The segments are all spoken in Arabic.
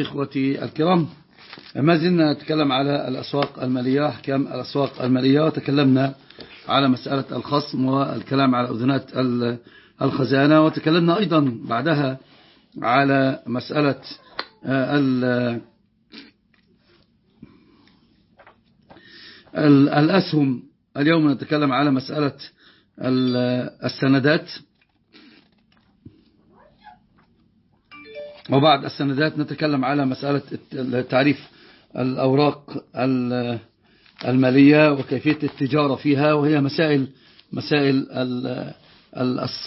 إخوتي الكرام ما زلنا نتكلم على الأسواق المالية أحكام الأسواق المالية وتكلمنا على مسألة الخصم والكلام على أذنات الخزانة وتكلمنا أيضا بعدها على مسألة الأسهم. اليوم نتكلم على مسألة السندات. وبعد السندات نتكلم على مسألة تعريف الأوراق المالية وكيفية التجارة فيها وهي مسائل مسائل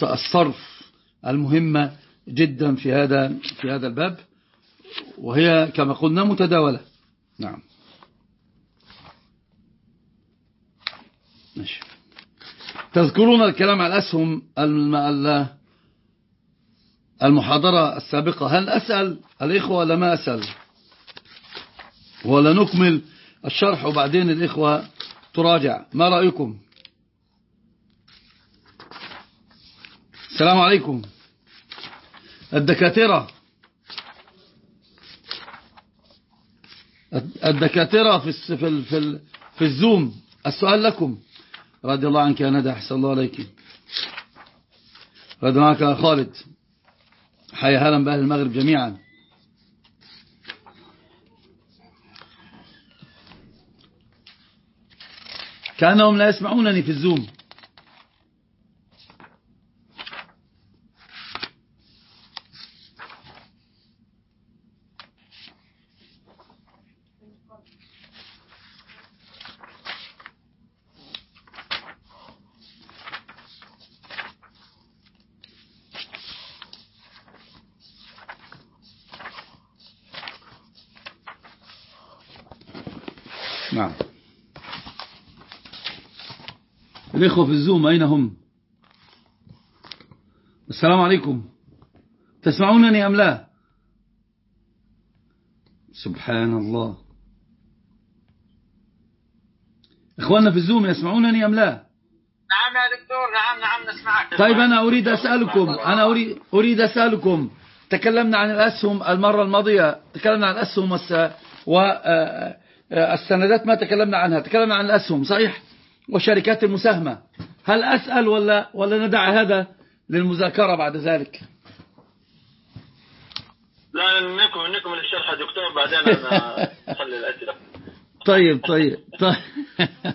الصرف المهمة جدا في هذا في هذا الباب وهي كما قلنا متداولة. نعم. ماشي. تذكرون الكلام على الأسهم المحاضرة السابقة. هل أسأل؟ الإخوة ولا ما أسأل. ولا نكمل الشرح وبعدين الإخوة تراجع. ما رأيكم؟ السلام عليكم. الدكاترة. الدكاترة في في في, في الزوم. السؤال لكم. رضي الله عنك يا ندى أحسن الله عليك. رضي الله عنك يا خالد. حيا هلا بأهل المغرب جميعا. كأنهم لا يسمعونني في الزوم نعم الإخوة في الزوم أين هم؟ السلام عليكم. تسمعونني أم لا؟ سبحان الله إخواننا في الزوم يسمعونني أم لا؟ نعم يا دكتور نعم نعم نسمعك. طيب أنا أريد أسألكم أنا أريد, أريد أسألكم. تكلمنا عن الأسهم المرة الماضية تكلمنا عن الأسهم و السندات ما تكلمنا عنها تكلمنا عن الأسهم صحيح؟ والشركات المساهمة. هل أسأل ولا ولا ندع هذا للمذاكرة بعد ذلك؟ لا نكمل نكمل الشرح يا دكتور بعدين أنا أخلي الأسئلة. طيب طيب طيب.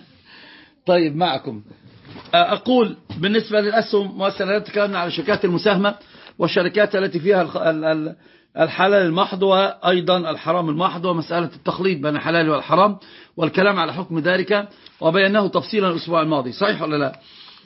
طيب معكم. أقول بالنسبة للأسهم والسندات تكلمنا عن الشركات المساهمة والشركات التي فيها الحلال المحض وأيضا الحرام المحض ومسألة التخليط بين الحلال والحرام والكلام على حكم ذلك وبيناه تفصيلا الأسبوع الماضي صحيح ولا لا؟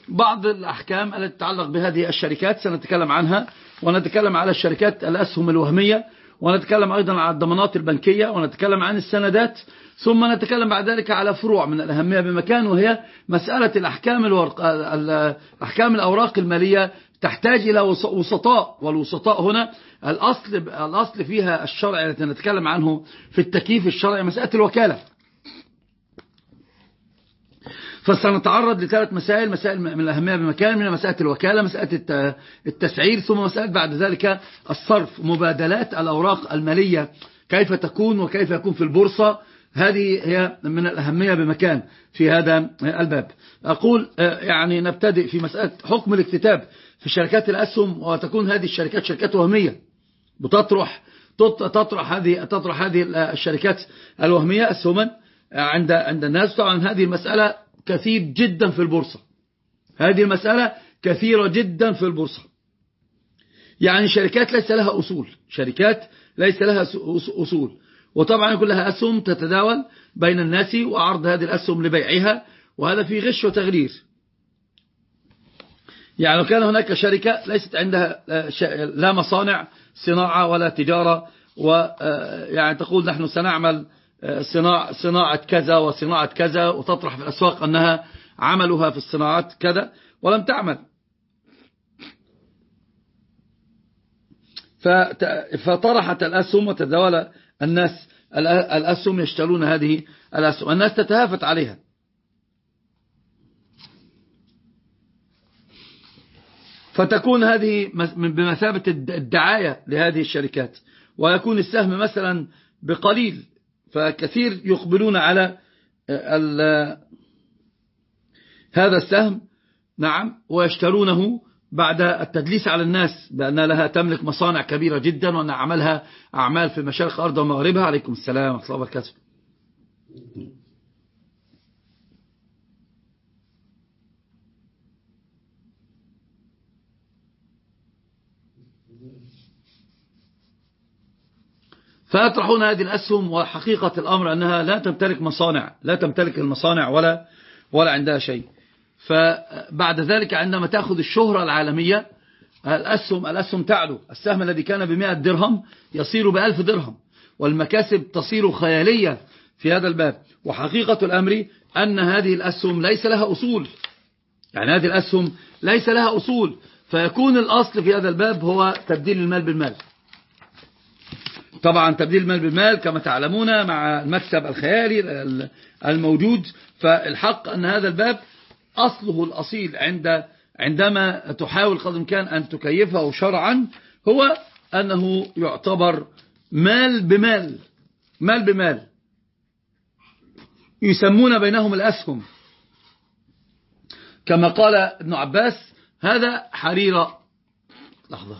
بعض الأحكام التي تتعلق بهذه الشركات سنتكلم عنها ونتكلم على الشركات الأسهم الوهمية ونتكلم أيضا عن الضمانات البنكية ونتكلم عن السندات ثم نتكلم بعد ذلك على فروع من الأهمية بمكان وهي مسألة الأحكام, الورق الأحكام الأوراق المالية تحتاج إلى وسطاء. والوسطاء هنا الأصل, الأصل فيها الشرع التي نتكلم عنه في التكييف الشرعي مسألة الوكالة. فسنتعرض لثلاث مسائل مسائل من الأهمية بمكان من مسألة الوكالة مسألة التسعير ثم مسألة بعد ذلك الصرف مبادلات الأوراق المالية كيف تكون وكيف يكون في البورصة. هذه هي من الأهمية بمكان في هذا الباب. أقول يعني نبتدئ في مسألة حكم الاكتتاب. في شركات الأسهم وتكون هذه الشركات شركات وهمية. بتطرح تطرح هذه تطرح هذه الشركات الوهمية أسهما عند عند الناس. طبعا هذه المسألة كثير جدا في البورصة. هذه المسألة كثيرة جدا في البورصة. يعني شركات ليس لها أصول. شركات ليس لها أصول. وطبعا يكون لها أسهم تتداول بين الناس وعرض هذه الأسهم لبيعها وهذا في غش وتغرير. يعني لو كان هناك شركة ليست عندها لا مصانع صناعة ولا تجارة ويعني تقول نحن سنعمل صناعة, صناعة كذا وصناعة كذا وتطرح في الأسواق أنها عملها في الصناعات كذا ولم تعمل. فطرحت الأسهم وتداول الناس الأسهم يشترون هذه الأسهم. الناس تتهافت عليها. فتكون هذه بمثابة الدعاية لهذه الشركات. ويكون السهم مثلا بقليل فكثير يقبلون على هذا السهم. نعم ويشترونه بعد التدليس على الناس بأن لها تملك مصانع كبيرة جدا وأن عملها أعمال في مشارق أرض ومغربها. عليكم السلام ورحمة الله وبركاته. فيطرحون هذه الأسهم وحقيقة الأمر أنها لا تمتلك مصانع لا تمتلك المصانع ولا ولا عندها شيء. فبعد ذلك عندما تأخذ الشهرة العالمية الأسهم, الأسهم تعلو. السهم الذي كان بمئة درهم يصير بألف درهم والمكاسب تصير خيالية في هذا الباب. وحقيقة الأمر أن هذه الأسهم ليس لها أصول. يعني هذه الأسهم ليس لها أصول. فيكون الأصل في هذا الباب هو تبديل المال بالمال. طبعا تبديل المال بالمال كما تعلمون مع المكسب الخيالي الموجود. فالحق أن هذا الباب أصله الأصيل عند عندما تحاول قدر الإمكان أن تكيفه شرعا هو أنه يعتبر مال بمال. مال بمال. يسمون بينهم الأسهم. كما قال ابن عباس هذا حريرة لحظة.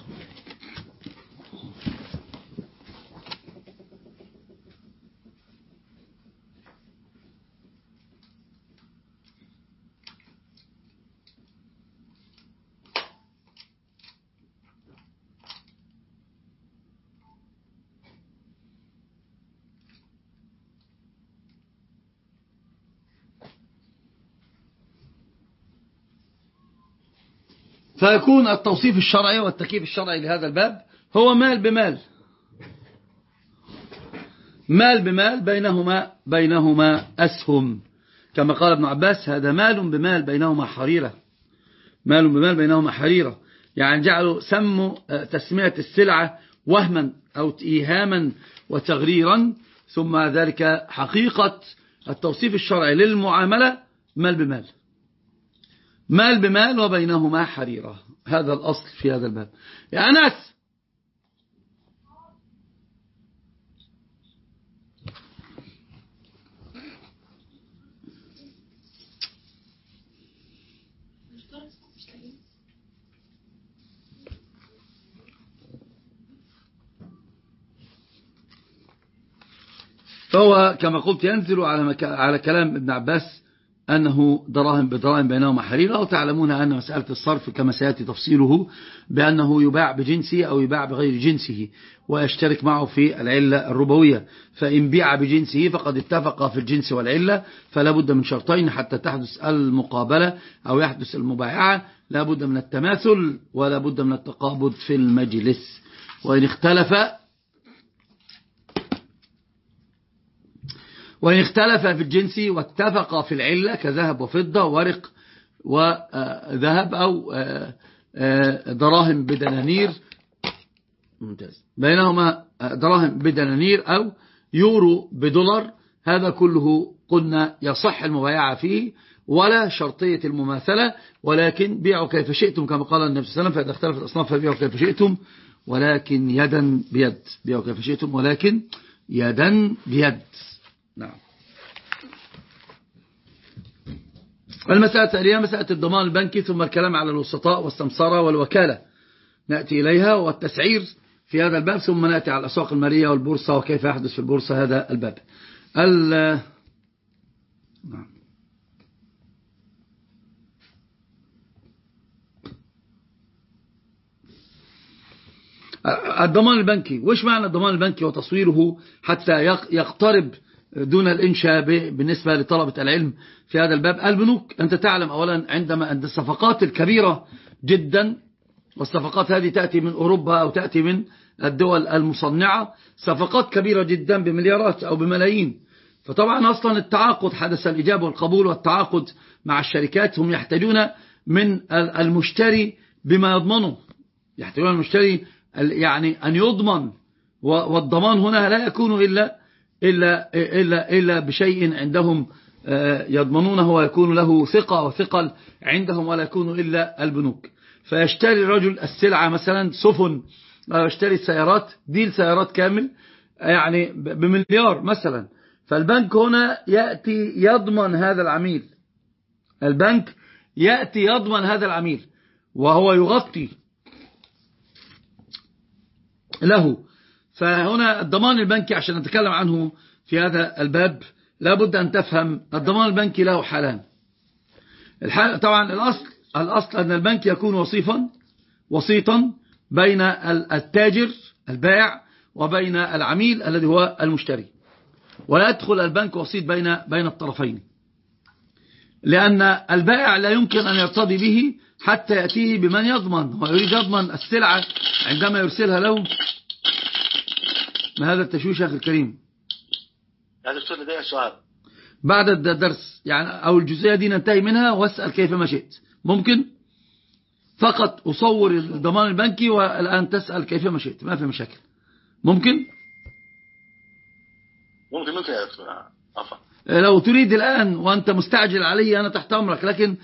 فيكون التوصيف الشرعي والتكييف الشرعي لهذا الباب هو مال بمال. مال بمال بينهما بينهما أسهم. كما قال ابن عباس هذا مال بمال بينهما حريرة. مال بمال بينهما حريرة. يعني جعلوا سموا تسمية السلعة وهما أو إيهاما وتغريرا. ثم ذلك حقيقة. التوصيف الشرعي للمعاملة مال بمال. مال بمال وبينهما حريرة. هذا الأصل في هذا الباب. يا أنس! فهو كما قلت ينزل على على كلام ابن عباس أنه دراهم بدراهم بينهما حريرة وتعلمون أن مسألة الصرف كما سيأتي تفصيله بأنه يباع بجنسه أو يباع بغير جنسه ويشترك معه في العلة الربوية. فإن بيع بجنسه فقد اتفق في الجنس والعلة. فلا بد من شرطين حتى تحدث المقابلة أو يحدث المبايعة. لا بد من التماثل ولا بد من التقابض في المجلس. وإن اختلف وإن اختلف في الجنس واتفق في العلة كذهب وفضة ورق وذهب أو آه، آه، دراهم بدنانير. ممتاز. بينهما دراهم بدنانير أو يورو بدولار. هذا كله قلنا يصح المبايعة فيه ولا شرطية المماثلة ولكن بيعوا كيف شئتم كما قال النبي صلى الله عليه وسلم فإذا اختلفت الأصناف فبيعوا كيف شئتم ولكن يدا بيد. بيعوا كيف شئتم ولكن يدا بيد. نعم. المسألة التالية مسألة الضمان البنكي ثم الكلام على الوسطاء والسمسرة والوكالة؟ نأتي إليها والتسعير في هذا الباب ثم نأتي على الأسواق المالية والبورصة وكيف يحدث في البورصة هذا الباب. ال نعم. الضمان البنكي وش معنى الضمان البنكي وتصويره حتى يقترب دون الإنشاء بالنسبة لطلبة العلم في هذا الباب. البنوك أنت تعلم أولا عندما عند الصفقات الكبيرة جدا والصفقات هذه تأتي من أوروبا أو تأتي من الدول المصنعة. صفقات كبيرة جدا بمليارات أو بملايين. فطبعا أصلا التعاقد حدث الإجابة والقبول والتعاقد مع الشركات هم يحتاجون من المشتري بما يضمنه. يحتاجون المشتري يعني أن يضمن والضمان هنا لا يكون إلا إلا, إلا, إلا بشيء عندهم آه، يضمنونه ويكون له ثقة وثقل عندهم ولا يكون إلا البنوك. فيشتري الرجل السلعة مثلا سفن أو يشتري سيارات ديل سيارات كامل يعني بمليار مثلا. فالبنك هنا يأتي يضمن هذا العميل. البنك يأتي يضمن هذا العميل وهو يغطي له. فهنا الضمان البنكي عشان نتكلم عنه في هذا الباب لابد أن تفهم الضمان البنكي له حالان. الحال طبعا الأصل الأصل أن البنك يكون وصيفا وسيطا بين التاجر البائع وبين العميل الذي هو المشتري. ولا يدخل البنك وسيط بين بين الطرفين. لأن البائع لا يمكن أن يرتضي به حتى يأتيه بمن يضمن هو يريد يضمن السلعة عندما يرسلها له ما هذا التشويش أخي الكريم؟ هذا دكتور لدي سؤال. بعد الدرس يعني أو الجزئية دي ننتهي منها واسأل كيف ما شئت. ممكن؟ فقط أصور الضمان البنكي والآن تسأل كيف ما شئت ما في مشاكل. ممكن؟ ممكن ممكن يا دكتور. عفوا. لو تريد الآن وأنت مستعجل علي أنا تحت أمرك لكن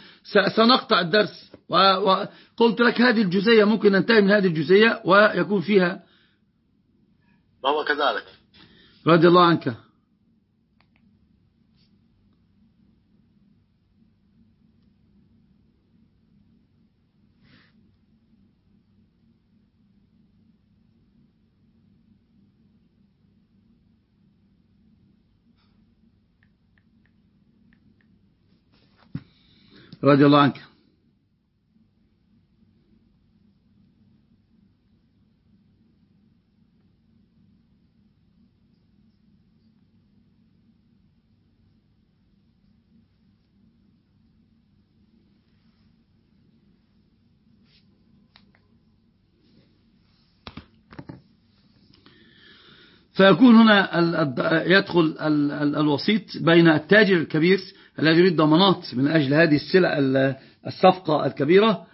سنقطع الدرس. وقلت لك هذه الجزئية ممكن ننتهي من هذه الجزئية ويكون فيها وهو كذلك؟ رضي الله عنك. رضي الله عنك. فيكون هنا يدخل الوسيط بين التاجر الكبير الذي يريد ضمانات من أجل هذه السلع الصفقة الكبيرة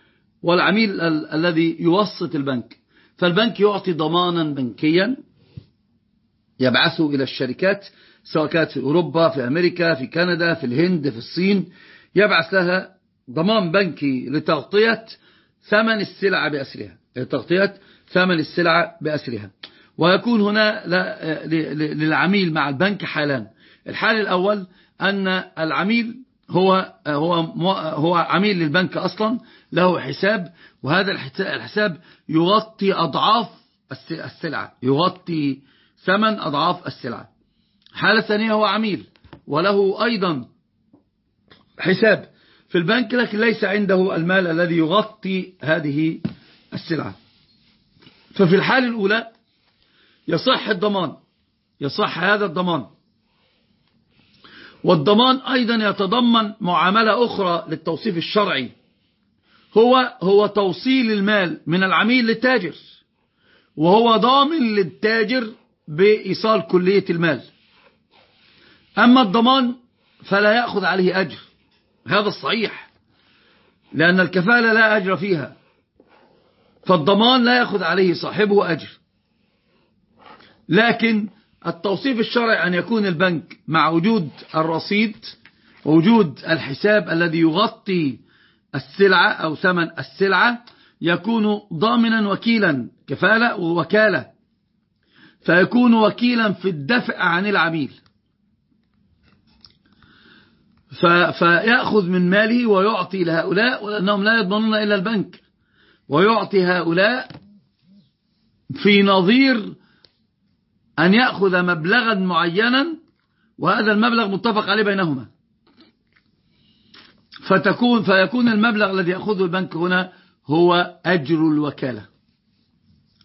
والعميل الذي يوسط البنك. فالبنك يعطي ضمانا بنكيا يبعثه إلى الشركات سواء كانت في أوروبا في أمريكا في كندا في الهند في الصين يبعث لها ضمان بنكي لتغطية ثمن السلعة بأسرها. لتغطية ثمن السلعة بأسرها. ويكون هنا للعميل مع البنك حالان الحال الأول أن العميل هو هو هو عميل للبنك أصلا له حساب وهذا الحساب يغطي أضعاف السلعة يغطي ثمن أضعاف السلعة. حالة ثانية هو عميل وله أيضا حساب في البنك لكن ليس عنده المال الذي يغطي هذه السلعة. ففي الحالة الأولى يصح الضمان. يصح هذا الضمان. والضمان أيضا يتضمن معاملة أخرى للتوصيف الشرعي. هو هو توصيل المال من العميل للتاجر وهو ضامن للتاجر بإيصال كلية المال. أما الضمان فلا يأخذ عليه أجر. هذا الصحيح لأن الكفالة لا أجر فيها. فالضمان لا يأخذ عليه صاحبه أجر. لكن التوصيف الشرعي أن يكون البنك مع وجود الرصيد ووجود الحساب الذي يغطي السلعة أو ثمن السلعة يكون ضامنا وكيلا كفالة ووكالة. فيكون وكيلا في الدفع عن العميل. فيأخذ من ماله ويعطي لهؤلاء ولأنهم لا يضمنون إلا البنك. ويعطي هؤلاء في نظير أن يأخذ مبلغا معينا وهذا المبلغ متفق عليه بينهما. فتكون فيكون المبلغ الذي يأخذه البنك هنا هو أجر الوكالة.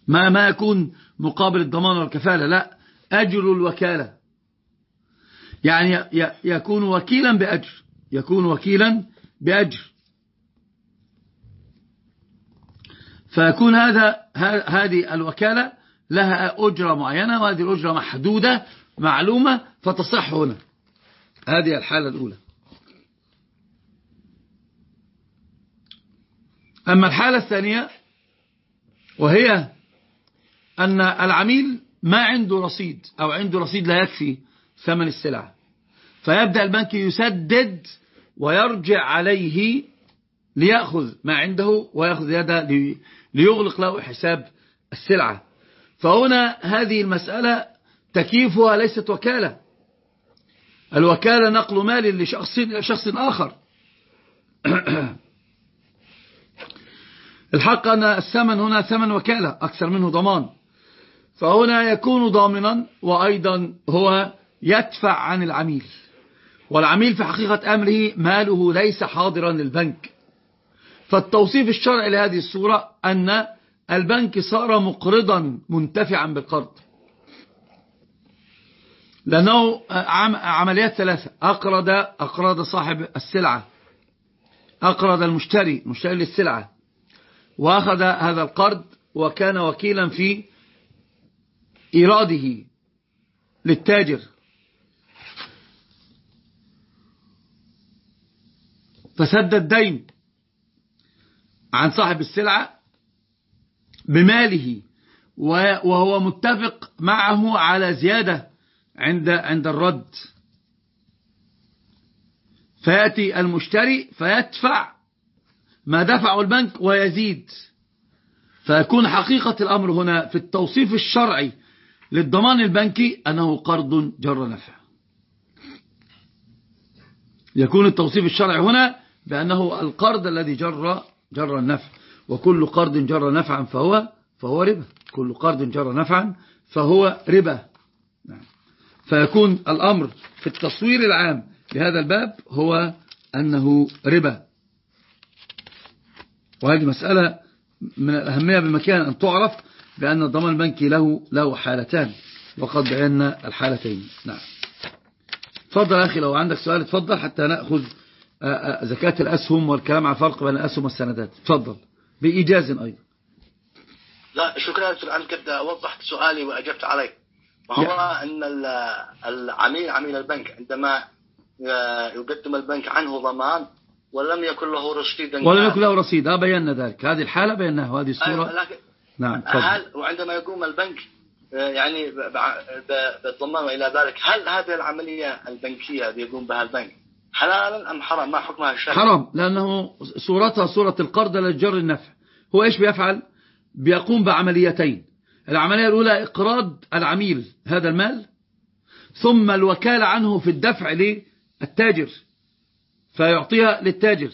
ما ما يكون مقابل الضمان والكفالة لا أجر الوكالة. يعني يكون وكيلا بأجر يكون وكيلا بأجر. فيكون هذا هذه الوكالة لها أجرة معينة وهذه الأجرة محدودة معلومة فتصح هنا. هذه الحالة الأولى. أما الحالة الثانية وهي أن العميل ما عنده رصيد أو عنده رصيد لا يكفي ثمن السلعة. فيبدأ البنك يسدد ويرجع عليه ليأخذ ما عنده ويأخذ يده ليغلق له حساب السلعة. فهنا هذه المسألة تكييفها ليست وكالة. الوكالة نقل مال لشخص إلى شخص آخر. الحق أن الثمن هنا ثمن وكالة أكثر منه ضمان. فهنا يكون ضامنا وأيضا هو يدفع عن العميل. والعميل في حقيقة أمره ماله ليس حاضرا للبنك. فالتوصيف الشرعي لهذه الصورة أن البنك صار مقرضا منتفعا بالقرض. لأنه عمليات ثلاثة. أقرض أقرض صاحب السلعة. أقرض المشتري مشتري للسلعة. وأخذ هذا القرض وكان وكيلا في إيراده للتاجر. فسد الدين عن صاحب السلعة بماله وهو متفق معه على زيادة عند عند الرد. فيأتي المشتري فيدفع ما دفعه البنك ويزيد. فيكون حقيقة الأمر هنا في التوصيف الشرعي للضمان البنكي أنه قرض جر نفع. يكون التوصيف الشرعي هنا بأنه القرض الذي جر جر النفع. وكل قرض جر نفعا فهو فهو ربا. كل قرض جر نفعا فهو ربا. نعم. فيكون الأمر في التصوير العام لهذا الباب هو أنه ربا. وهذه مسألة من الأهمية بمكان أن تعرف بأن الضمان البنكي له له حالتان. وقد بينا الحالتين. نعم. تفضل أخي لو عندك سؤال تفضل حتى نأخذ زكاة الأسهم والكلام عن فرق بين الأسهم والسندات. تفضل. بإيجاز أيضا. لا شكرا. أنك قد وضحت سؤالي وأجبت عليه. وهو أن العميل عميل البنك عندما يقدم البنك عنه ضمان ولم يكن له رصيد ولم يكن له رصيد. بينا ذلك. هذه الحالة بيناها وهذه الصورة. أيوة لكن نعم هل وعندما يقوم البنك يعني بالضمان وإلى ذلك هل هذه العملية البنكية التي يقوم بها البنك حلالا أم حرام؟ ما حكمها الشرع؟ حرام لأنه صورتها صورة القرض للجر النفع. هو إيش بيفعل؟ بيقوم بعمليتين. العملية الأولى إقراض العميل هذا المال ثم الوكالة عنه في الدفع للتاجر فيعطيها للتاجر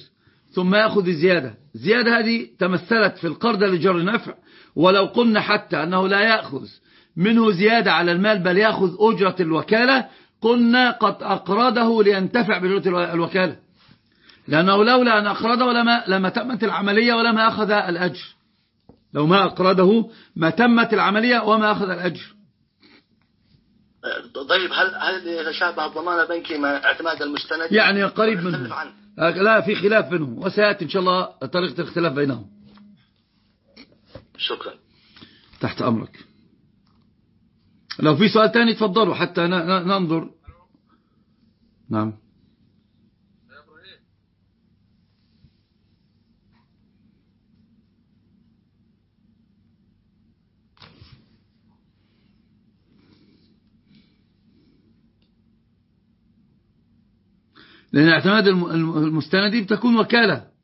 ثم يأخذ الزيادة. الزيادة هذه تمثلت في القرض لجر النفع ولو قلنا حتى أنه لا يأخذ منه زيادة على المال بل يأخذ أجرة الوكالة قلنا قد أقرضه لينتفع بأجرة الوكالة. لأنه لولا أن أقرضه لما, لما تمت العملية ولما أخذ الأجر. لو ما أقرضه ما تمت العملية وما أخذ الأجر. طيب هل هل يتشابه الضمان البنكي مع اعتماد المستند؟ يعني قريب منه. لا في خلاف بينهم. وسيأتي إن شاء الله طريقة الاختلاف بينهم. شكرا. تحت أمرك. لو في سؤال تاني تفضلوا حتى ننظر. نعم. لأن اعتماد المستندي بتكون وكالة.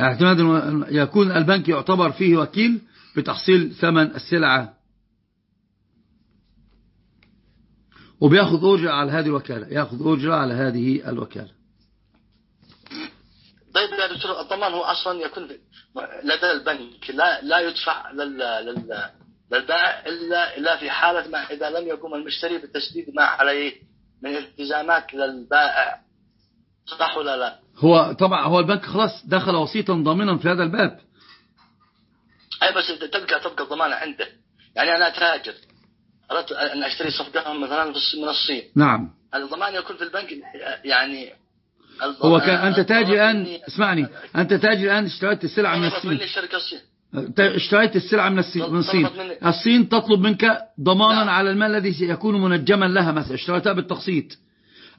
اعتماد يكون البنك يعتبر فيه وكيل بتحصيل ثمن السلعة. وبياخذ أجرة على هذه الوكالة ياخذ أجرة على هذه الوكالة. طيب يا دكتور الضمان هو أصلا يكون لدى البنك لا لا يدفع لل لل للبائع إلا إلا في حالة ما إذا لم يقوم المشتري بتسديد ما عليه من التزامات للبائع. صح ولا لا؟ هو طبعا هو البنك خلاص دخل وسيطا ضامنا في هذا الباب. أي بس تبقى تبقى الضمانة عنده. يعني أنا تاجر أردت أن أشتري صفقة مثلا من الصين. نعم. الضمان يكون في البنك يعني هو كان أنت تاجر الآن اسمعني. أنت تاجر الآن اشتريت السلعة من الصين. اشتريت السلعة من الصين من الصين. الصين تطلب منك ضمانا على المال الذي يكون منجما لها مثلا. اشتريتها بالتقسيط.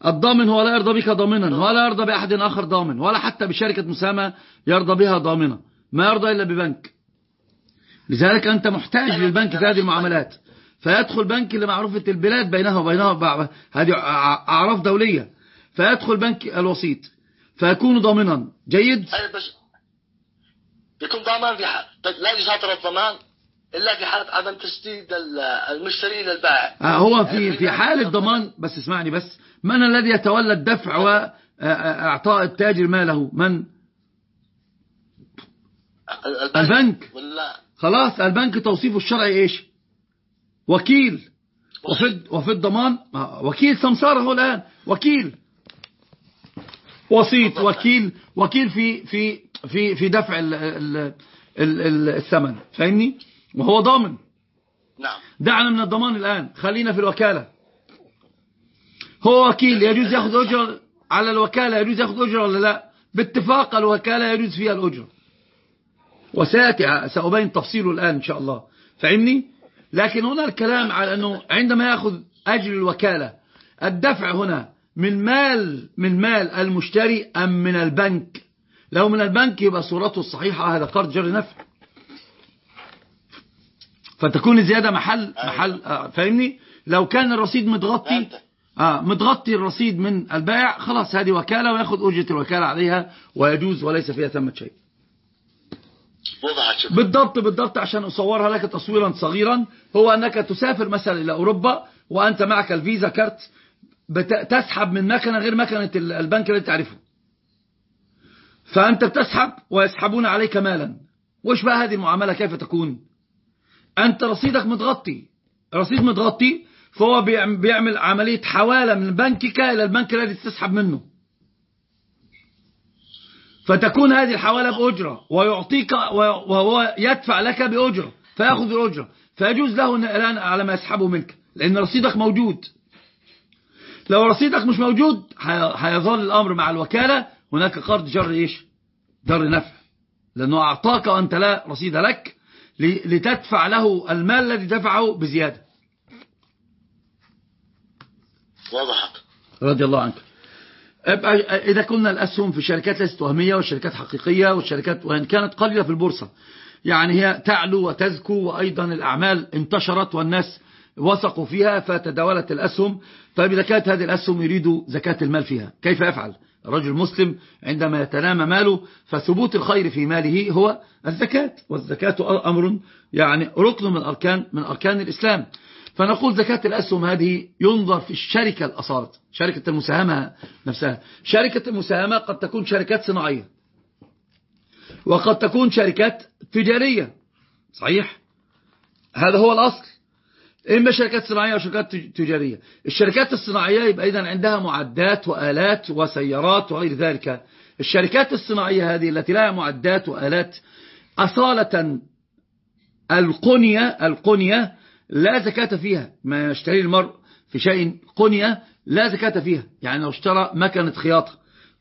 الضامن هو لا يرضى بك ضامنا ولا يرضى بأحد آخر ضامن ولا حتى بشركة مساهمة يرضى بها ضامنة ما يرضى إلا ببنك. لذلك أنت محتاج للبنك في هذه المعاملات. فيدخل بنك لمعروفة البلاد بينها وبينها هذه أعراف دولية. فيدخل بنك الوسيط. فيكون ضامنا. جيد؟ أي بس يكون ضامان في حال طيب لا يساطر الضمان إلا في حالة عدم تسديد ال- المشتري للبائع. آه، هو يعني في في حالة ضمان بس اسمعني بس. من الذي يتولى الدفع وإعطاء التاجر ماله؟ من؟ البنك. خلاص البنك توصيفه الشرعي إيش؟ وكيل. وفي وفي الضمان. آه، وكيل سمسار هو الآن. وكيل. وسيط وكيل. وكيل في في في في دفع ال ال ال ال الثمن. فاهمني؟ وهو ضامن. نعم. دعنا من الضمان الآن. خلينا في الوكالة. هو وكيل يجوز ياخذ أجرة على الوكالة يجوز ياخذ أجرة ولا لا؟ باتفاق الوكالة يجوز فيها الأجرة. وسيأتي سأبين تفصيله الآن إن شاء الله. فاهمني لكن هنا الكلام على أنه عندما يأخذ أجر الوكالة الدفع هنا من مال من مال المشتري أم من البنك؟ لو من البنك يبقى صورته الصحيحة هذا قرض جر نفع. فتكون الزيادة محل محل آه، فاهمني لو كان الرصيد متغطي. آه متغطي الرصيد من البائع خلاص هذه وكالة ويأخذ أجرة الوكالة عليها ويجوز وليس فيها ثمة شيء. بالضبط بالضبط عشان أصورها لك تصويرا صغيرا هو أنك تسافر مثلا إلى أوروبا وأنت معك الفيزا كارت تسحب من مكنة غير مكنة ال- البنك الذي تعرفه. فأنت بتسحب ويسحبون عليك مالا. وش بقى هذه المعاملة؟ كيف تكون؟ أنت رصيدك متغطي. رصيد متغطي فهو بيعم- بيعمل عملية حوالة من بنكك إلى البنك الذي تسحب منه. فتكون هذه الحوالة بأجرة ويعطيك وهو يدفع لك بأجرة فيأخذ الأجرة فيجوز له الآن على ما يسحبه منك لأن رصيدك موجود. لو رصيدك مش موجود هي- هيظل الأمر مع الوكالة. هناك قرض جر إيش؟ جر نفع. لأنه أعطاك وأنت لا رصيد لك لتدفع له المال الذي دفعه بزيادة. وضحت رضي الله عنك. أبقى إذا كنا الأسهم في شركات ليست وهمية والشركات حقيقية والشركات وإن كانت قليلة في البورصة. يعني هي تعلو وتزكو وأيضا الأعمال انتشرت والناس وثقوا فيها فتداولت الأسهم. طيب إذا كانت هذه الأسهم يريد زكاة المال فيها كيف يفعل؟ الرجل المسلم عندما يتنامى ماله فثبوت الخير في ماله هو الزكاة. والزكاة أمر يعني ركن من أركان من أركان الإسلام. فنقول زكاة الأسهم هذه ينظر في الشركة الأصالة شركة المساهمة نفسها. شركة المساهمة قد تكون شركات صناعية. وقد تكون شركات تجارية. صحيح؟ هذا هو الأصل. إما شركات صناعية أو شركات تجارية. الشركات الصناعية يبقى إذن عندها معدات وآلات وسيارات وغير ذلك. الشركات الصناعية هذه التي لها معدات وآلات أصالة القنية القنية لا زكاة فيها. ما يشتري المرء في شيء قنية لا زكاة فيها. يعني لو اشترى مكنة خياطة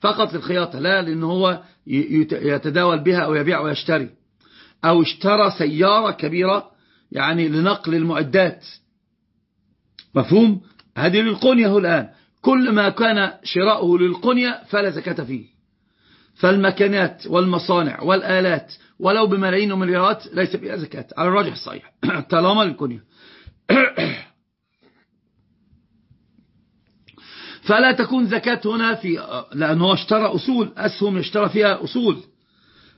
فقط للخياطة لا لأنه هو يتداول بها أو يبيع ويشتري. أو اشترى سيارة كبيرة يعني لنقل المعدات. مفهوم؟ هذه للقنية الآن. كل ما كان شراؤه للقنية فلا زكاة فيه. فالمكانات والمصانع والآلات ولو بملايين ومليارات ليس فيها زكاة. على الراجح الصحيح. طالما للكنية فلا تكون زكاة هنا في لأنه اشترى أصول أسهم يشترى فيها أصول.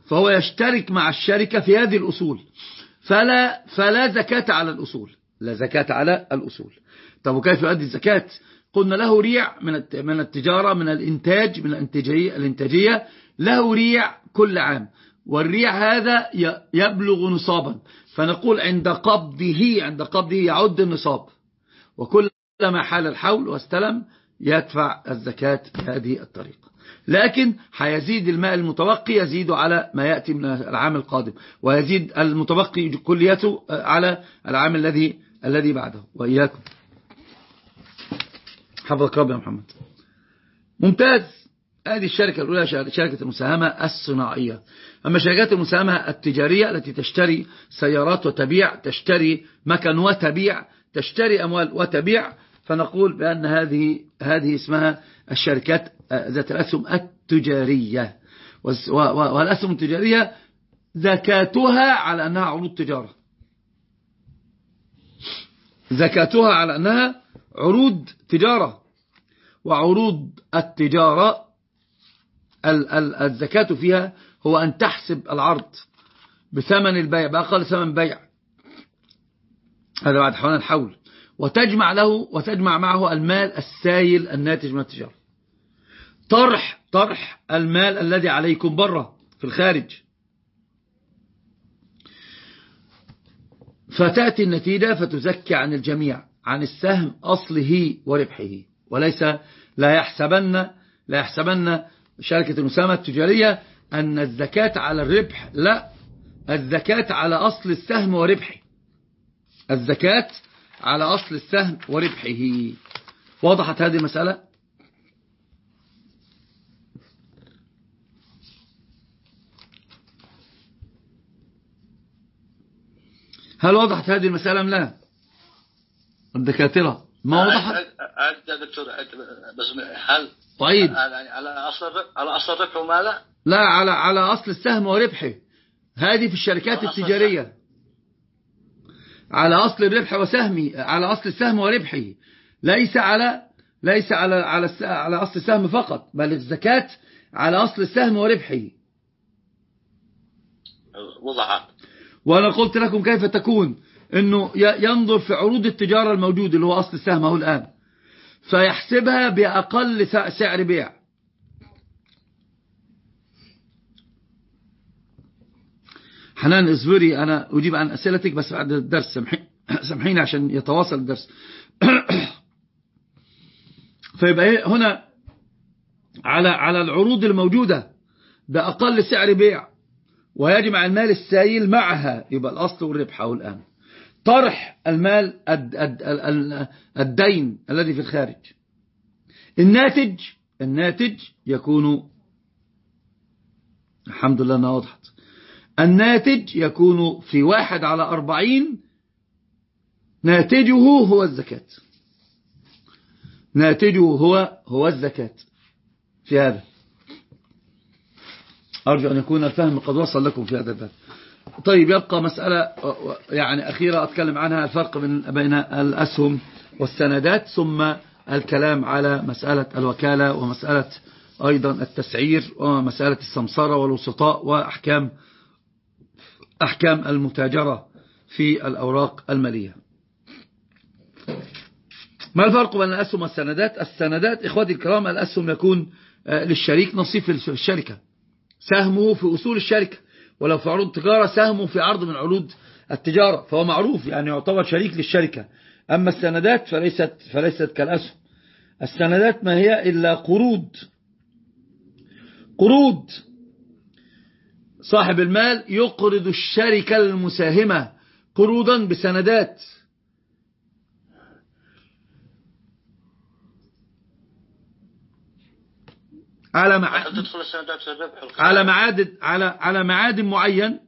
فهو يشترك مع الشركة في هذه الأصول. فلا, فلا زكاة على الأصول. لا زكاة على الأصول. طب وكيف يؤدي الزكاة؟ قلنا له ريع من التجارة من الإنتاج من الإنتاجية, الإنتاجية له ريع كل عام. والريع هذا يبلغ نصابا. فنقول عند قبضه عند قبضه يعد النصاب. وكلما حال الحول واستلم يدفع الزكاة بهذه الطريقة. لكن هيزيد الماء المتبقي يزيد على ما يأتي من العام القادم. ويزيد المتبقي كليته على العام الذي الذي بعده. وإياكم. حفظك رب يا محمد. ممتاز. هذه الشركة الأولى شركة المساهمة الصناعية. أما شركات المساهمة التجارية التي تشتري سيارات وتبيع تشتري مكن وتبيع تشتري أموال وتبيع فنقول بأن هذه هذه اسمها الشركات ذات الأسهم التجارية. والأسهم التجارية زكاتها على أنها عروض تجارة. زكاتها على أنها عروض تجارة. وعروض التجارة الزكاة فيها هو أن تحسب العرض بثمن البيع. بأقل ثمن بيع. هذا بعد حوالي الحول. وتجمع له وتجمع معه المال السائل الناتج من التجارة. طرح طرح المال الذي عليكم برا في الخارج. فتأتي النتيجة فتزكي عن الجميع عن السهم أصله وربحه. وليس لا يحسبن لا يحسبن شركة المساهمة التجارية أن الزكاة على الربح لا الزكاة على أصل السهم وربحه. الزكاة على أصل السهم وربحه. وضحت هذه المسألة؟ هل وضحت هذه المسألة أم لا؟ الدكاترة ما وضحت؟ يا دكتور بس هل طيب. على أصل على أصل الربح وماله لا؟ على على أصل السهم وربحه. هذه في الشركات التجارية. على أصل الربح وسهمي على أصل السهم وربحه. ليس على ليس على على على أصل السهم فقط بل الزكاة على أصل السهم وربحه. وضحت وأنا قلت لكم كيف تكون أنه ينظر في عروض التجارة الموجود اللي هو أصل السهم أهو الآن. فيحسبها بأقل سعر بيع. حنان اصبري أنا أجيب عن أسئلتك بس بعد الدرس سامحيني عشان يتواصل الدرس. فيبقى هنا على على العروض الموجودة بأقل سعر بيع ويجمع المال السائل معها يبقى الأصل والربح أو الآن. طرح المال الدين الذي في الخارج. الناتج الناتج يكون الحمد لله أنها وضحت. الناتج يكون في واحد على أربعين ناتجه هو الزكاة. ناتجه هو هو الزكاة. في هذا. أرجو أن يكون الفهم قد وصل لكم في هذا الباب. طيب يبقى مسألة يعني أخيرة أتكلم عنها الفرق بين الأسهم والسندات ثم الكلام على مسألة الوكالة ومسألة أيضا التسعير ومسألة السمسرة والوسطاء وأحكام أحكام المتاجرة في الأوراق المالية. ما الفرق بين الأسهم والسندات؟ السندات إخواتي الكرام الأسهم يكون للشريك نصيب في الشركة سهمه في أصول الشركة. ولو في عروض تجارة سهمه في عرض من عروض التجارة فهو معروف يعني يعتبر شريك للشركة. أما السندات فليست, فليست كالأسهم. السندات ما هي إلا قروض. قروض. صاحب المال يقرض الشركة المساهمة قروضا بسندات. على مع... على معاد على على معاد معين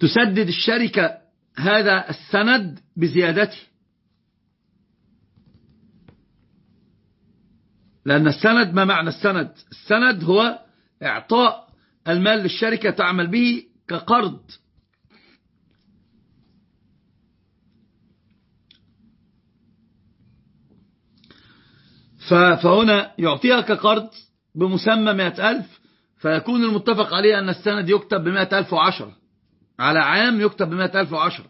تسدد الشركة هذا السند بزيادته. لأن السند ما معنى السند؟ السند هو إعطاء المال للشركة تعمل به كقرض. فهنا يعطيها كقرض بمسمى 100000 فيكون المتفق عليه أن السند يكتب ب ألف وعشرة. على عام يكتب ب ألف وعشرة.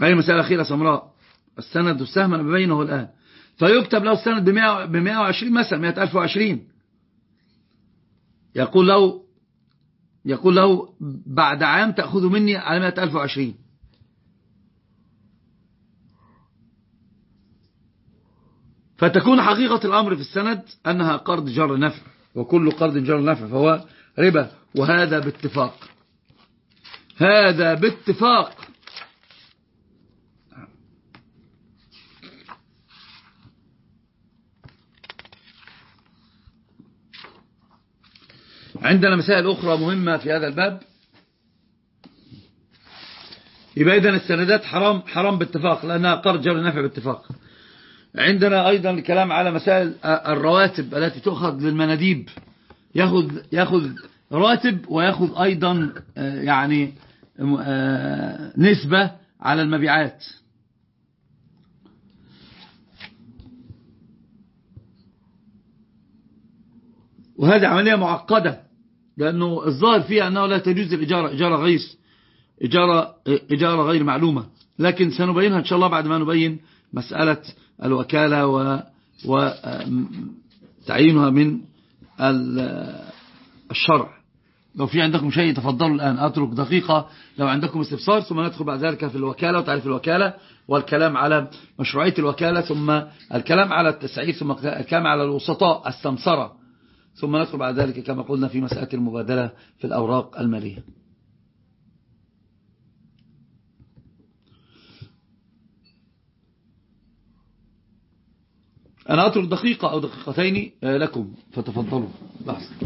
هذه مسألة أخيرة سمراء. السند والسهم أنا ببينه الآن. فيكتب له السند ب 120 مثلا 100020 يقول له يقول له بعد عام تأخذ مني على 100020 فتكون حقيقة الأمر في السند أنها قرض جر نفع وكل قرض جر نفع فهو ربا وهذا باتفاق. هذا باتفاق. عندنا مسائل أخرى مهمة في هذا الباب. يبقى إذن السندات حرام حرام باتفاق لأنها قرض جر نفع باتفاق. عندنا أيضا الكلام على مسائل آه، الرواتب التي تؤخذ للمناديب. يأخذ, يأخذ راتب ويأخذ أيضا آه، يعني آه، نسبة على المبيعات. وهذه عملية معقدة لأنه الظاهر فيها أنه لا تجوز الإجارة إجارة غير إجارة, إجارة غير معلومة. لكن سنبينها إن شاء الله بعد ما نبين مسألة الوكالة وتعيينها من الشرع. لو في عندكم شيء تفضلوا الآن أترك دقيقة. لو عندكم استفسار ثم ندخل بعد ذلك في الوكالة. وتعريف الوكالة والكلام على مشروعية الوكالة ثم الكلام على التسعير ثم الكلام على الوسطاء السمسرة. ثم ندخل بعد ذلك كما قلنا في مسألة المبادلة في الأوراق المالية. أنا أترك دقيقة أو دقيقتين لكم. فتفضلوا. لحظة.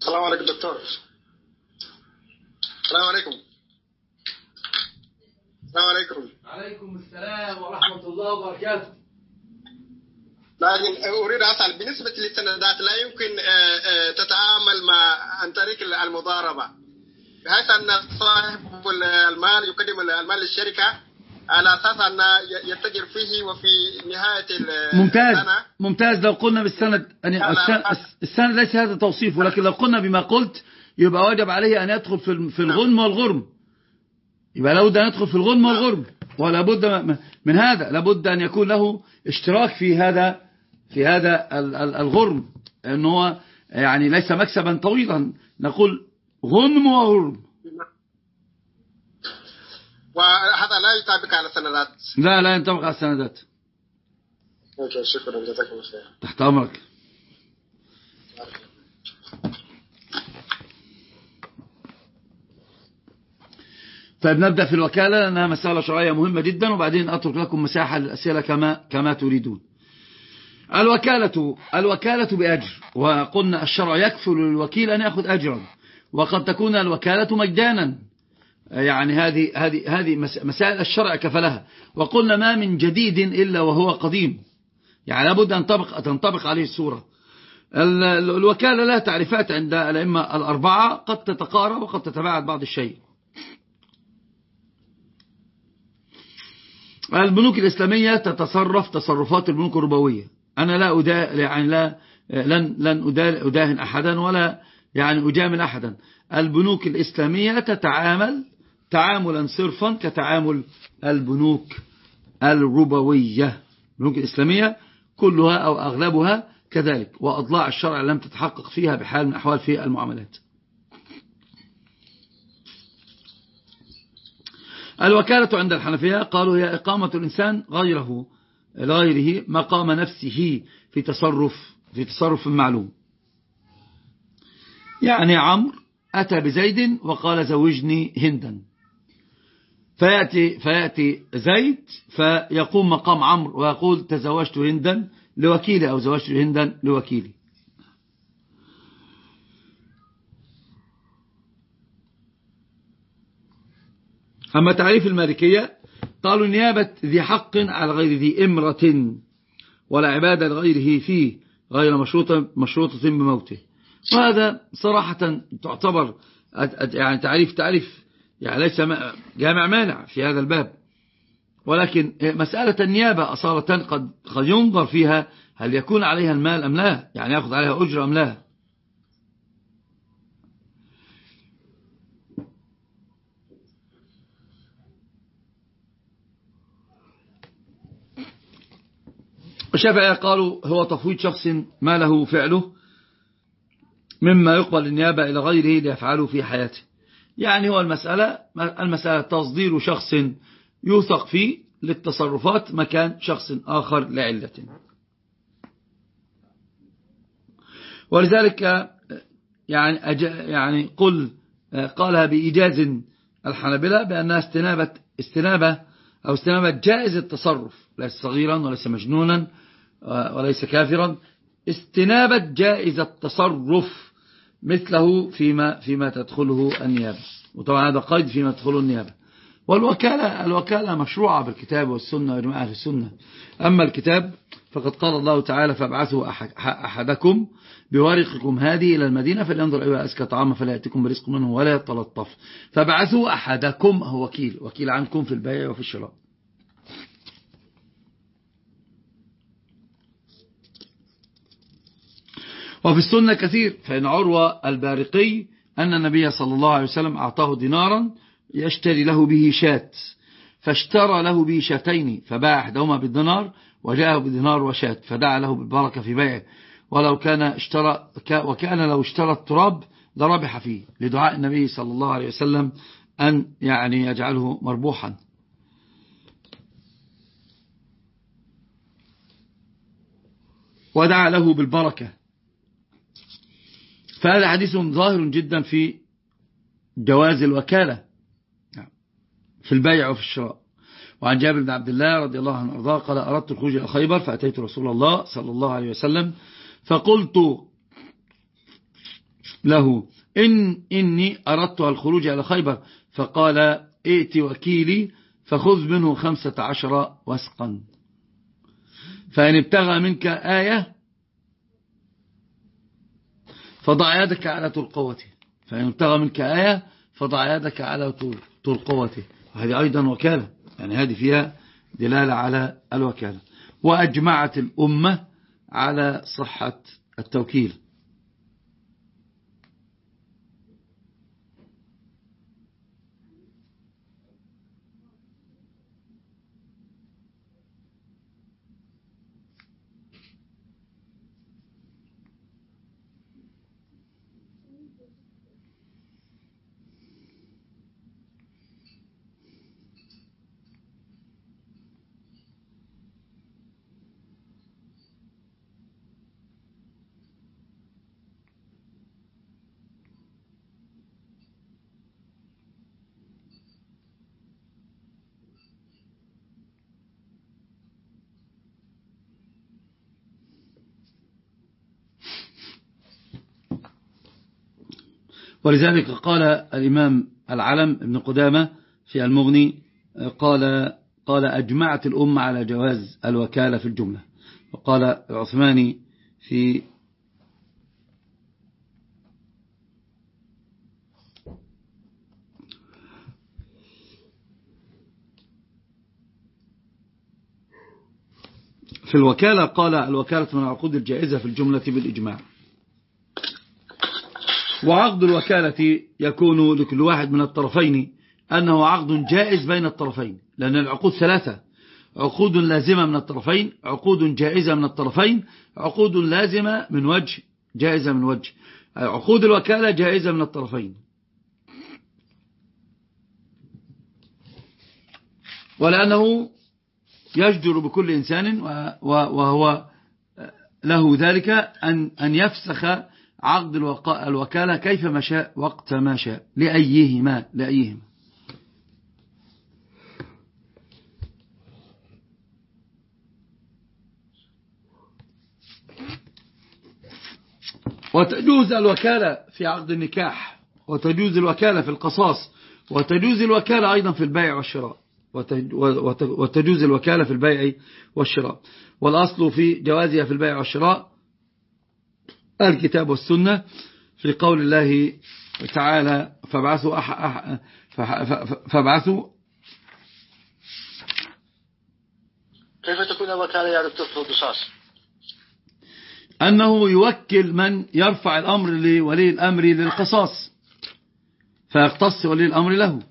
السلام عليكم دكتور. السلام عليكم. السلام عليكم. عليكم السلام ورحمة الله وبركاته. لكن أريد أسأل بالنسبة للسندات لا يمكن تتعامل مع عن طريق المضاربة. بحيث أن صاحب المال يقدم المال للشركة على أساس أن يتجر فيه وفي نهاية ممتاز. السنة. ممتاز. لو قلنا بالسند يعني السند, ليس هذا توصيف ولكن لو قلنا بما قلت يبقى واجب عليه أن يدخل في في الغنم والغرم. يبقى لابد أن يدخل في الغنم والغرم. ولا بد من هذا. لابد أن يكون له اشتراك في هذا في هذا الغرم أنه هو يعني ليس مكسبا طويلا. نقول غنم وغرم. وهذا لا يطابق على السندات. لا لا ينطبق على السندات. شكرا. جزاكم الله خير تحت أمرك. طيب نبدأ في الوكالة. لأنها مسألة شرعية مهمة جدا وبعدين أترك لكم مساحة للأسئلة كما كما تريدون. الوكالة الوكالة بأجر. وقلنا الشرع يكفل للوكيل أن يأخذ أجرا. وقد تكون الوكالة مجانا يعني هذه هذه هذه مسائل الشرع كفلها. وقلنا ما من جديد إلا وهو قديم. يعني لابد أن تنطبق تنطبق عليه الصورة الوكالة لها تعريفات عند الأئمة الأربعة. قد تتقارب وقد تتباعد بعض الشيء. البنوك الإسلامية تتصرف تصرفات البنوك الربوية. أنا لا أدا يعني لا لن لن أداهن أحدا ولا يعني أجامل أحدا. البنوك الإسلامية تتعامل تعاملا صرفا كتعامل البنوك الربوية. البنوك الإسلامية كلها أو أغلبها كذلك وأضلاع الشرع لم تتحقق فيها بحال من أحوال في المعاملات. الوكالة عند الحنفية قالوا هي إقامة الإنسان غيره. لغيره مقام نفسه في تصرف في تصرف معلوم. يعني عمرو أتى بزيد وقال زوجني هندا. فيأتي, فيأتي زيد فيقوم مقام عمرو ويقول تزوجت هندا لوكيلي أو زوجت هندا لوكيلي. أما تعريف المالكية قالوا نيابة ذي حق على غير ذي إمرة ولا عبادة لغيره فيه غير مشروطة, مشروطة بموته. وهذا صراحة تعتبر يعني تعريف تعريف يعني ليس جامع مانع في هذا الباب. ولكن مسألة النيابة أصالة قد, قد ينظر فيها هل يكون عليها المال أم لا يعني يأخذ عليها أجر أم لا. الشافعية قالوا هو تفويض شخص ما له فعله مما يقبل النيابة إلى غيره ليفعله في حياته. يعني هو المسألة المسألة تصدير شخص يوثق فيه للتصرفات مكان شخص آخر لعلة. ولذلك يعني يعني قل قالها بإيجاز الحنبلة بأنها استنابة استنابة أو استنابة جائز التصرف ليس صغيرا وليس مجنونا وليس كافرا. استنابة جائز التصرف مثله فيما فيما تدخله النيابة. وطبعا هذا قيد فيما تدخله النيابة. والوكالة الوكالة مشروعة بالكتاب والسنة وإجماع أهل السنة. أما الكتاب فقد قال الله تعالى فابعثوا أحدكم بورقكم هذه إلى المدينة فلينظر أيها أزكى طعاما فلا يأتيكم برزق منه ولا يتلطف. فابعثوا أحدكم. هو وكيل. وكيل عنكم في البيع وفي الشراء. وفي السنة كثير فإن عروة البارقي أن النبي صلى الله عليه وسلم أعطاه دينارا يشتري له به شات فاشترى له به شاتين فباع احدهما بالدينار وجاءه بدينار وشات فدعا له بالبركة في بيعه. ولو كان اشترى وكان لو اشترى التراب لربح فيه لدعاء النبي صلى الله عليه وسلم أن يعني يجعله مربوحا. ودعا له بالبركة. فهذا حديث ظاهر جدا في جواز الوكالة في البيع وفي الشراء. وعن جابر بن عبد الله رضي الله عنه أرضاه قال أردت الخروج إلى خيبر فأتيت رسول الله صلى الله عليه وسلم فقلت له إن إني أردت الخروج إلى خيبر. فقال ائت وكيلي فخذ منه خمسة عشر وسقا. فإن ابتغى منك آية فضع يدك على ترقوته فإن ابتغى منك آية فضع يدك على ترقوته وهذه أيضا وكالة. يعني هذه فيها دلالة على الوكالة. وأجمعت الأمة على صحة التوكيل. ولذلك قال الإمام العلم ابن قدامة في المغني قال قال أجمعت الأمة على جواز الوكالة في الجملة. وقال العثماني في في الوكالة قال الوكالة من العقود الجائزة في الجملة بالإجماع. وعقد الوكالة يكون لكل واحد من الطرفين أنه عقد جائز بين الطرفين لأن العقود ثلاثة. عقود لازمة من الطرفين عقود جائزة من الطرفين عقود لازمة من وجه جائزة من وجه. عقود الوكالة جائزة من الطرفين. ولأنه يجدر بكل إنسان وهو له ذلك أن أن يفسخ عقد الوكالة كيف ما شاء وقت ما شاء. لأيهما؟ لأيهما؟ وتجوز الوكالة في عقد النكاح وتجوز الوكالة في القصاص وتجوز الوكالة أيضا في البيع والشراء. وتجوز الوكالة في البيع والشراء. والأصل في جوازها في البيع والشراء الكتاب والسنة في قول الله تعالى فابعثوا أح أح فابعثوا. كيف تكون الوكالة يا دكتور في القصاص؟ أنه يوكل من يرفع الأمر لولي الأمر للقصاص. فيقتص ولي الأمر له.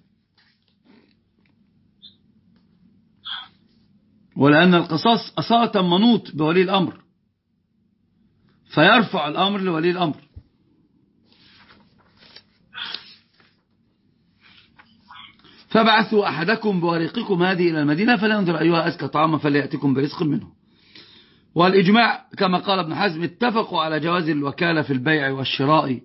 ولأن القصاص أصالة منوط بولي الأمر. فيرفع الأمر لولي الأمر. فبعثوا أحدكم بوريقكم هذه إلى المدينة فلينظر أيها أزكى طعاما فليأتكم برزق منه. والإجماع كما قال ابن حزم اتفقوا على جواز الوكالة في البيع والشراء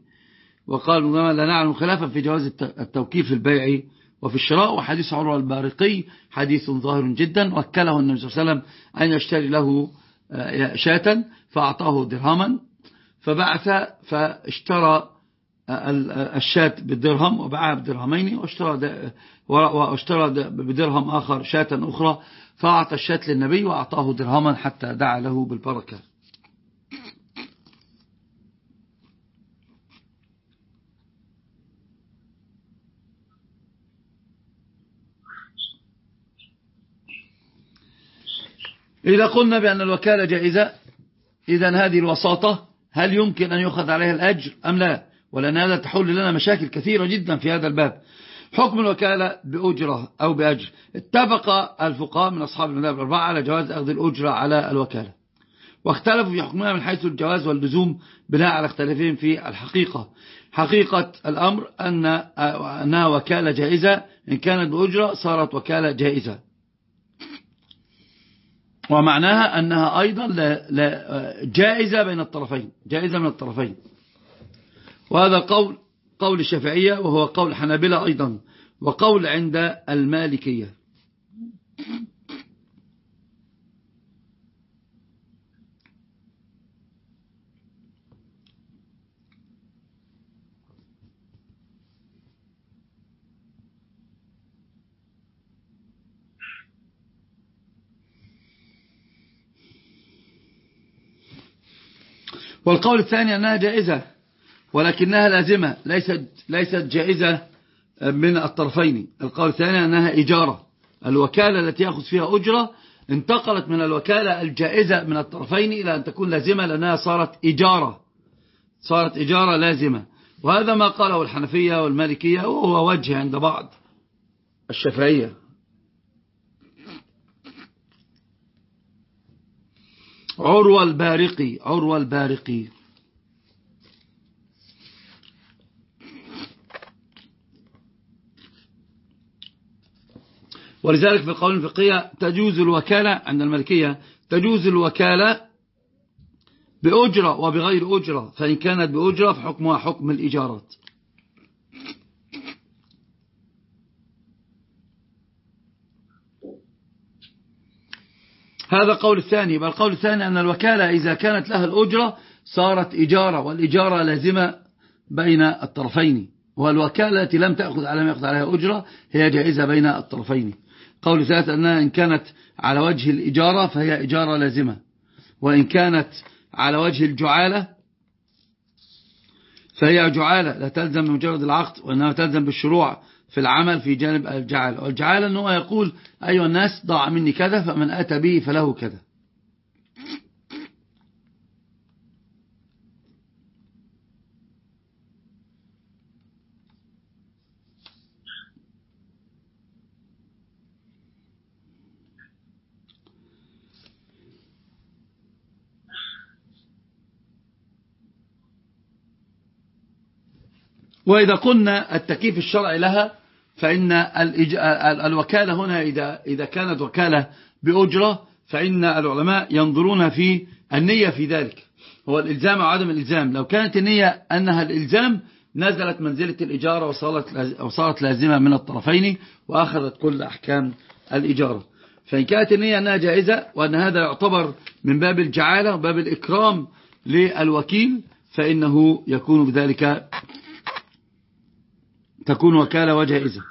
وقالوا لا نعلم خلافا في جواز التوكيل في البيع وفي الشراء. وحديث عروة البارقي حديث ظاهر جدا وكله النبي صلى الله عليه وسلم أن يشتري له شاة فأعطاه درهما فبعث فاشترى الشاة بالدرهم وباعها بدرهمين واشترى واشترى بدرهم آخر شاة أخرى فأعطى الشاة للنبي وأعطاه درهما حتى دعا له بالبركة. إذا قلنا بأن الوكالة جائزة إذا هذه الوساطة هل يمكن أن يؤخذ عليها الأجر أم لا؟ ولأن هذا تحول لنا مشاكل كثيرة جدا في هذا الباب. حكم الوكالة بأجرة أو بأجر. اتفق الفقهاء من أصحاب المذاهب الأربعة على جواز أخذ الأجرة على الوكالة. واختلفوا في حكمها من حيث الجواز واللزوم بناء على اختلافهم في الحقيقة. حقيقة الأمر أن أنها وكالة جائزة. إن كانت بأجرة صارت وكالة جائزة. ومعناها أنها أيضا جائزة بين الطرفين جائزة من الطرفين. وهذا قول قول الشافعية وهو قول حنابلة أيضا وقول عند المالكية. والقول الثاني أنها جائزة ولكنها لازمة ليست, ليست جائزة من الطرفين. القول الثاني أنها إجارة الوكالة التي يأخذ فيها أجرة انتقلت من الوكالة الجائزة من الطرفين إلى أن تكون لازمة لأنها صارت إجارة صارت إجارة لازمة. وهذا ما قاله الحنفية والمالكية وهو وجه عند بعض. الشافعية عروة البارقي عروة البارقي. ولذلك في القول الفقهية تجوز الوكالة عند الملكية تجوز الوكالة بأجرة وبغير أجرة فإن كانت بأجرة فحكمها حكم الإجارات هذا قول الثاني بل القول الثاني أن الوكالة إذا كانت لها الأجرة صارت إجارة والإجارة لازمة بين الطرفين والوكالة التي لم تأخذ على ما يأخذ عليها أجرة هي جائزة بين الطرفين. قول ثالث أنها إن كانت على وجه الإجارة فهي إجارة لازمة وإن كانت على وجه الجعالة فهي جعالة لا تلزم بمجرد العقد وإنها تلزم بالشروع في العمل في جانب الجعالة. والجعالة أنه يقول أيها الناس ضاع مني كذا فمن أتى به فله كذا. وإذا قلنا التكييف الشرعي لها فإن الوكالة هنا إذا, إذا كانت وكالة بأجرة فإن العلماء ينظرون في النية في ذلك. هو الإلزام أو عدم الإلزام. لو كانت النية أنها الإلزام نزلت منزلة الإجارة وصارت, وصارت لازمة من الطرفين وأخذت كل أحكام الإجارة. فإن كانت النية أنها جائزة وأن هذا يعتبر من باب الجعالة وباب الإكرام للوكيل فإنه يكون بذلك تكون وكالة وجائزة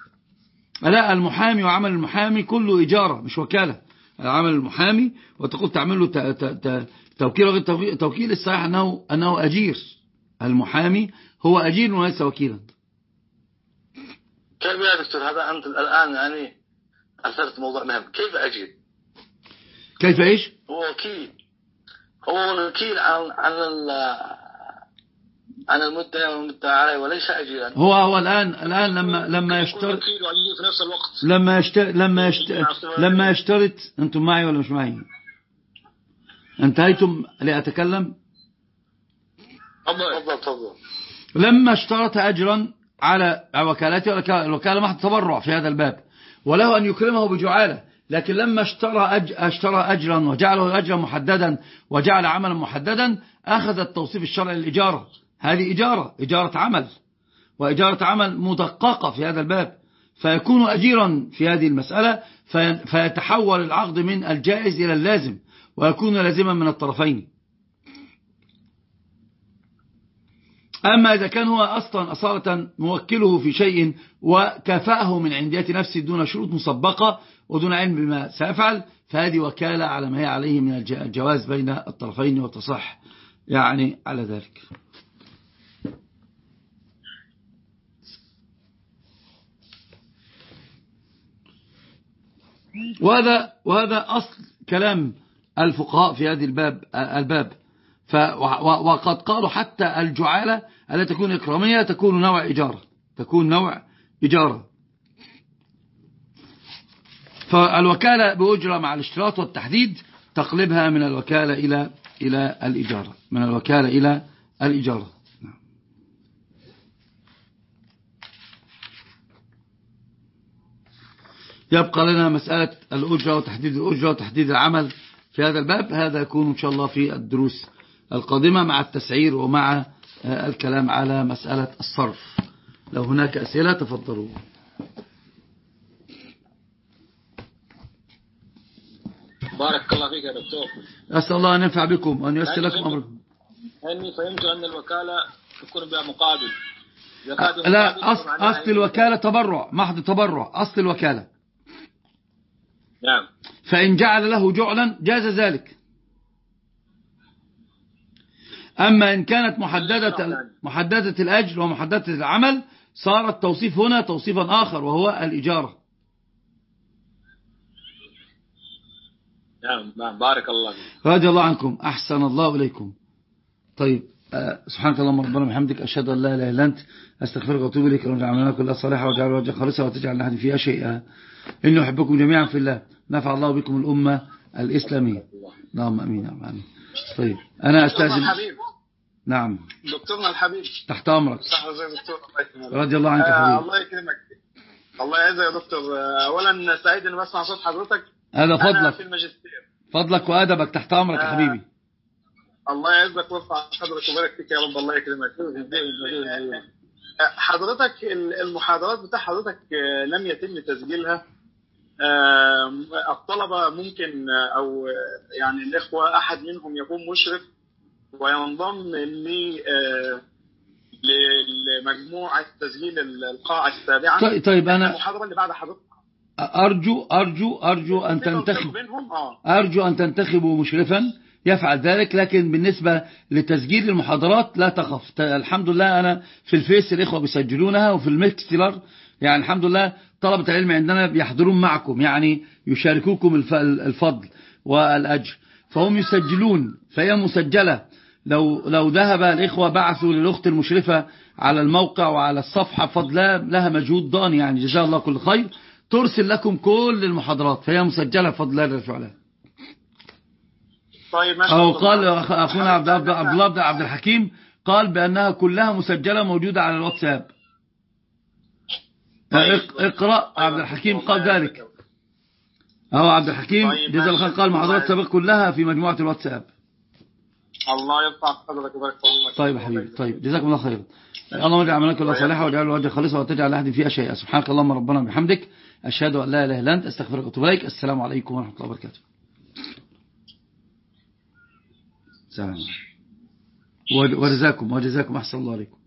لا المحامي وعمل المحامي كله إجارة مش وكالة. عمل المحامي وتقول تعمل له توكيل وغير توكيل الصحيح أنه, أنه أجير. المحامي هو أجير وليس وكيلا. كيف يا دكتور؟ هذا أنت الآن يعني أثرت موضوع مهم. كيف أجير؟ كيف إيش؟ هو وكيل. هو وكيل عن عن عن المدعي والمدعى عليه وليس أجيرا. هو هو الآن الآن لما لما يشترط في نفس الوقت. لما يشترط لما يشترط لما يشترط أنتم معي ولا مش معي؟ انتهيتم لأتكلم؟ تفضل. تفضل لما اشترط أجرا على وكالته الوكالة محض تبرع في هذا الباب وله أن يكرمه بجعالة لكن لما اشترى أج... اشترى أجرا وجعله أجرا محددا وجعل عملا محددا أخذ التوصيف الشرعي للإجارة هذه إجارة إجارة عمل وإجارة عمل مدققة في هذا الباب. فيكون أجيرا في هذه المسألة في... فيتحول العقد من الجائز إلى اللازم ويكون لازما من الطرفين. أما إذا كان هو أصلا أصالة موكله في شيء وكفاه من عندية نفسه دون شروط مسبقة ودون علم بما سيفعل فهذه وكالة على ما هي عليه من الجواز بين الطرفين وتصح يعني على ذلك. وهذا وهذا أصل كلام الفقهاء في هذه الباب الباب. وقد قالوا حتى الجعالة التي تكون إكرامية تكون نوع إجارة تكون نوع إجارة فالوكالة بأجرة مع الاشتراط والتحديد تقلبها من الوكالة إلى إلى الإجارة من الوكالة إلى الإجارة يبقى لنا مسألة الأجرة وتحديد الأجرة وتحديد العمل في هذا الباب. هذا يكون إن شاء الله في الدروس القادمة مع التسعير ومع آه، الكلام على مسألة الصرف. لو هناك أسئلة تفضلوا. بارك الله فيك يا دكتور. أسأل الله أن ينفع بكم وأن ييسر لكم أمركم. أني فهمت أن الوكالة تكون بها مقابل. لا أصل, أصل الوكالة تبرع محض تبرع. أصل الوكالة. نعم. فإن جعل له جعلا جاز ذلك. أما إن كانت محددة, محددة الأجر ومحددة العمل صار التوصيف هنا توصيفا آخر وهو الإجارة. نعم نعم بارك الله فيك. رضي الله عنكم أحسن الله إليكم. طيب آه، سبحانك اللهم ربنا وبحمدك أشهد أن لا إله إلا أنت أستغفرك وأتوب إليك ورجع عملنا كلها صالحة وجعل وجه خالصة وتجعل لحد فيها شيئا. إني أحبكم جميعا في الله. نفع الله بكم الأمة الإسلامية. اللهم أمين أمين طيب أنا أستأذن. نعم. دكتورنا الحبيب. تحت أمرك. صح زي دكتور رضي الله عنك آه حبيبي الله يكرمك. الله يعزك يا دكتور. آه، أولا سعيد إني بسمع صوت حضرتك. هذا أنا في فضلك الماجستير. فضلك وأدبك تحت أمرك يا آه. حبيبي. الله يعزك ويرفع قدرك ويبارك فيك يا رب. الله يكرمك. حضرتك المحاضرات بتاع حضرتك آه، لم يتم تسجيلها؟ آه، الطلبة ممكن آه، أو آه، يعني الإخوة أحد منهم يكون مشرف وينضم آه، لمجموعة تسجيل القاعة السابعة. طيب, طيب أنا المحاضرة اللي بعد حضرتك. أرجو أرجو أرجو أن تنتخب. آه. أرجو أن تنتخبوا مشرفا يفعل ذلك لكن بالنسبة لتسجيل المحاضرات لا تخف. الحمد لله أنا في ال Face الإخوة بيسجلونها وفي ال Mixlr يعني الحمد لله طلبة العلم عندنا بيحضرون معكم يعني يشاركوكم الف- الفضل والأجر. فهم يسجلون فهي مسجلة. لو لو ذهب الإخوة بعثوا للأخت المشرفة على الموقع وعلى الصفحة بفضل الله لها مجهود ضان يعني جزاه الله كل خير. ترسل لكم كل المحاضرات فهي مسجلة بفضل الله جل وعلا طيب أو. قال أخ- أخونا عبد عبد عبد الله بن عبد الحكيم قال بأنها كلها مسجلة موجودة على الواتساب. اقرأ عبد الحكيم قال ذلك. أهو عبد الحكيم طيب، جزا الله خير ماشي. قال محاضرات سابقة كلها في مجموعة الواتساب. الله يرفع قدرك ويبارك في عمرك. طيب حبيبي طيب جزاكم الله خيرا. اللهم اجعل عملك الله صالحا واجعل وجه خالصا وتجعل لأحد فيها شيئا. سبحانك اللهم ربنا وبحمدك أشهد أن لا إله إلا أنت أستغفرك وأتوب إليك. السلام عليكم ورحمة الله وبركاته. سلام. وجزاكم وجزاكم أحسن الله عليكم.